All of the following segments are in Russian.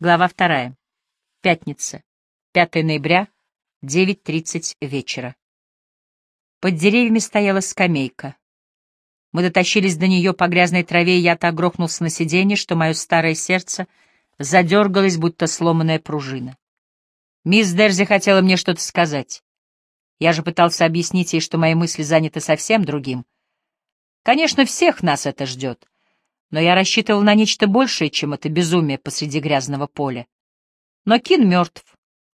Глава вторая. Пятница. 5 ноября, 9.30 вечера. Под деревьями стояла скамейка. Мы дотащились до нее по грязной траве, и я так грохнулся на сиденье, что мое старое сердце задергалось, будто сломанная пружина. Мисс Дерзи хотела мне что-то сказать. Я же пытался объяснить ей, что мои мысли заняты совсем другим. Конечно, всех нас это ждет но я рассчитывал на нечто большее, чем это безумие посреди грязного поля. Но Кин мертв,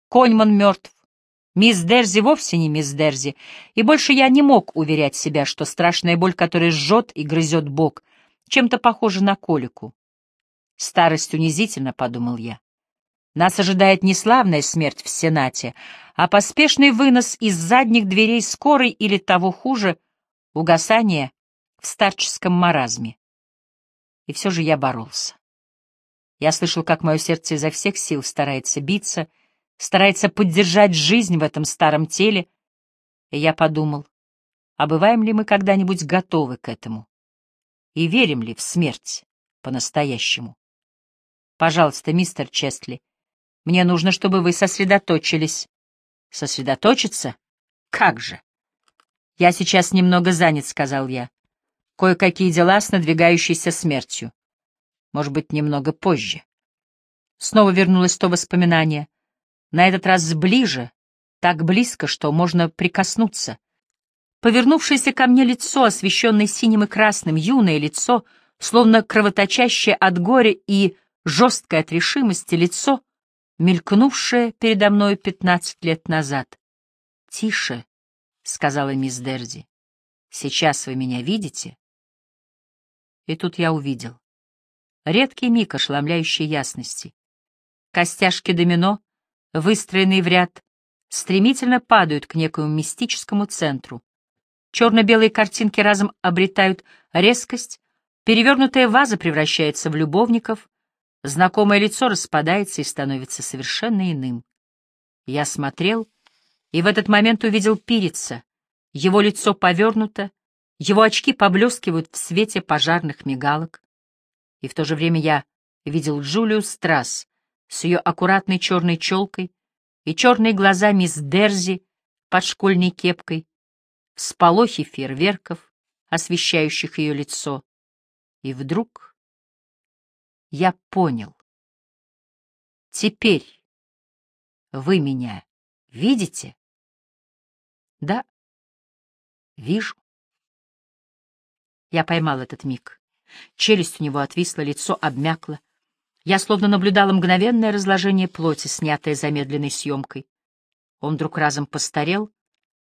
Коньман мертв, мисс Дерзи вовсе не мисс Дерзи, и больше я не мог уверять себя, что страшная боль, которая жжет и грызет бок, чем-то похожа на колику. Старость унизительно, — подумал я. Нас ожидает не славная смерть в Сенате, а поспешный вынос из задних дверей скорой или того хуже — угасание в старческом маразме. И все же я боролся. Я слышал, как мое сердце изо всех сил старается биться, старается поддержать жизнь в этом старом теле, и я подумал, а бываем ли мы когда-нибудь готовы к этому? И верим ли в смерть по-настоящему? Пожалуйста, мистер Честли, мне нужно, чтобы вы сосредоточились. Сосредоточиться? Как же? Я сейчас немного занят, — сказал я кое-какие дела с надвигающейся смертью. Может быть, немного позже. Снова вернулось то воспоминание. На этот раз ближе, так близко, что можно прикоснуться. Повернувшееся ко мне лицо, освещенное синим и красным, юное лицо, словно кровоточащее от горя и жесткой от решимости лицо, мелькнувшее передо мной пятнадцать лет назад. «Тише», — сказала мисс Дерди, — «сейчас вы меня видите?» И тут я увидел. Редкий миг ошеломляющей ясности. Костяшки домино, выстроенные в ряд, стремительно падают к некому мистическому центру. Черно-белые картинки разом обретают резкость, перевернутая ваза превращается в любовников, знакомое лицо распадается и становится совершенно иным. Я смотрел и в этот момент увидел Пирица. Его лицо повернуто, его очки поблескивают в свете пожарных мигалок. И в то же время я видел Джулию Страсс с ее аккуратной черной челкой и черные глаза мисс Дерзи под школьной кепкой, всполохи фейерверков, освещающих ее лицо. И вдруг я понял. Теперь вы меня видите? Да, вижу. Я поймал этот миг. Челюсть у него отвисла, лицо обмякло. Я словно наблюдала мгновенное разложение плоти, снятое замедленной съемкой. Он вдруг разом постарел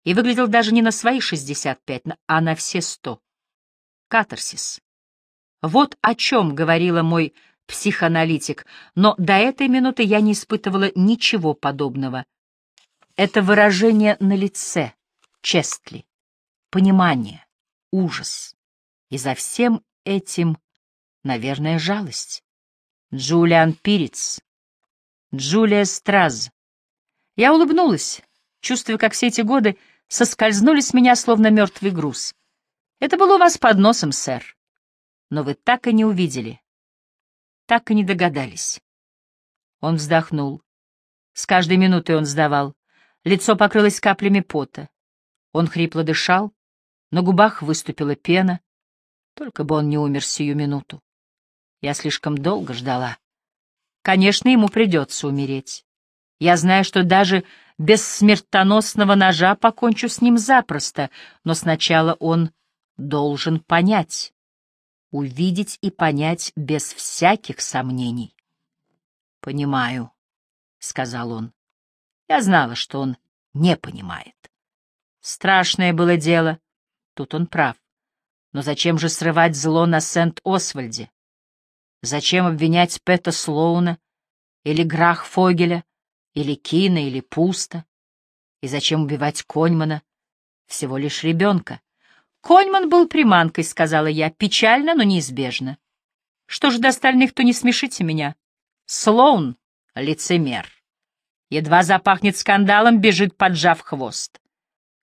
и выглядел даже не на свои шестьдесят пять, а на все сто. Катарсис. Вот о чем говорила мой психоаналитик, но до этой минуты я не испытывала ничего подобного. Это выражение на лице, Честли, понимание, ужас. И за всем этим, наверное, жалость. Джулиан Пирец. Джулия Страз. Я улыбнулась, чувствуя, как все эти годы соскользнули с меня, словно мертвый груз. Это было у вас под носом, сэр. Но вы так и не увидели. Так и не догадались. Он вздохнул. С каждой минутой он сдавал. Лицо покрылось каплями пота. Он хрипло дышал, на губах выступила пена. Только бы он не умер сию минуту. Я слишком долго ждала. Конечно, ему придется умереть. Я знаю, что даже без смертоносного ножа покончу с ним запросто, но сначала он должен понять, увидеть и понять без всяких сомнений. «Понимаю», — сказал он. Я знала, что он не понимает. Страшное было дело. Тут он прав. Но зачем же срывать зло на Сент-Освальде? Зачем обвинять Пэта Слоуна или Грах Фогеля, или Кина, или Пуста? И зачем убивать Коньмана? Всего лишь ребенка. Коньман был приманкой, сказала я, печально, но неизбежно. Что же до остальных, то не смешите меня. Слоун — лицемер. Едва запахнет скандалом, бежит, поджав хвост.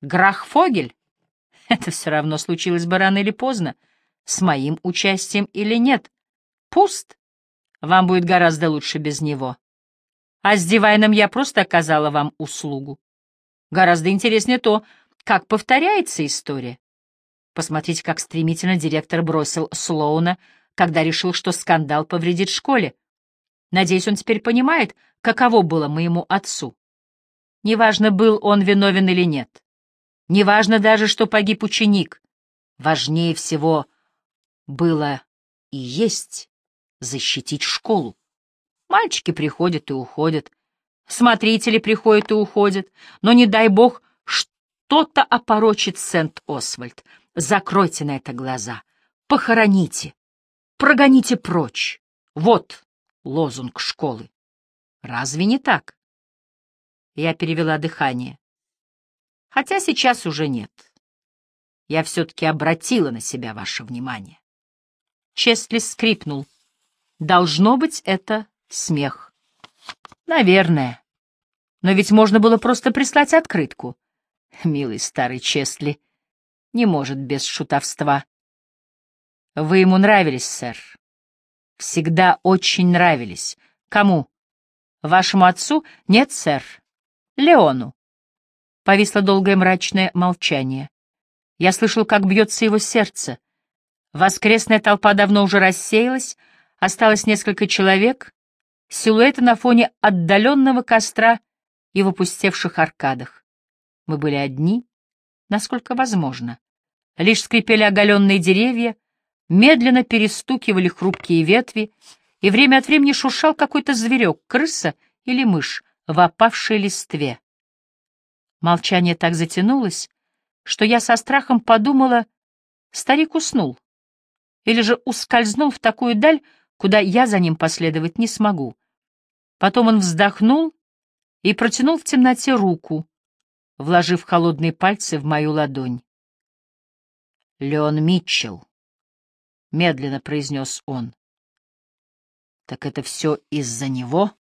Грах Фогель это все равно случилось бы рано или поздно, с моим участием или нет. Пуст. Вам будет гораздо лучше без него. А с Дивайном я просто оказала вам услугу. Гораздо интереснее то, как повторяется история. Посмотрите, как стремительно директор бросил Слоуна, когда решил, что скандал повредит школе. Надеюсь, он теперь понимает, каково было моему отцу. Неважно, был он виновен или нет. Неважно даже, что погиб ученик. Важнее всего было и есть защитить школу. Мальчики приходят и уходят, смотрители приходят и уходят, но не дай бог что-то опорочит Сент-Освальд. Закройте на это глаза, похороните, прогоните прочь. Вот лозунг школы. Разве не так? Я перевела дыхание. Хотя сейчас уже нет. Я все-таки обратила на себя ваше внимание. Честли скрипнул. Должно быть, это смех. Наверное. Но ведь можно было просто прислать открытку. Милый старый Честли не может без шутовства. Вы ему нравились, сэр. Всегда очень нравились. Кому? Вашему отцу? Нет, сэр. Леону. Повисло долгое мрачное молчание. Я слышал, как бьется его сердце. Воскресная толпа давно уже рассеялась, осталось несколько человек, силуэты на фоне отдаленного костра и в опустевших аркадах. Мы были одни, насколько возможно. Лишь скрипели оголенные деревья, медленно перестукивали хрупкие ветви, и время от времени шуршал какой-то зверек, крыса или мышь, в опавшей листве. Молчание так затянулось, что я со страхом подумала, старик уснул или же ускользнул в такую даль, куда я за ним последовать не смогу. Потом он вздохнул и протянул в темноте руку, вложив холодные пальцы в мою ладонь. «Леон Митчелл», — медленно произнес он. «Так это все из-за него?»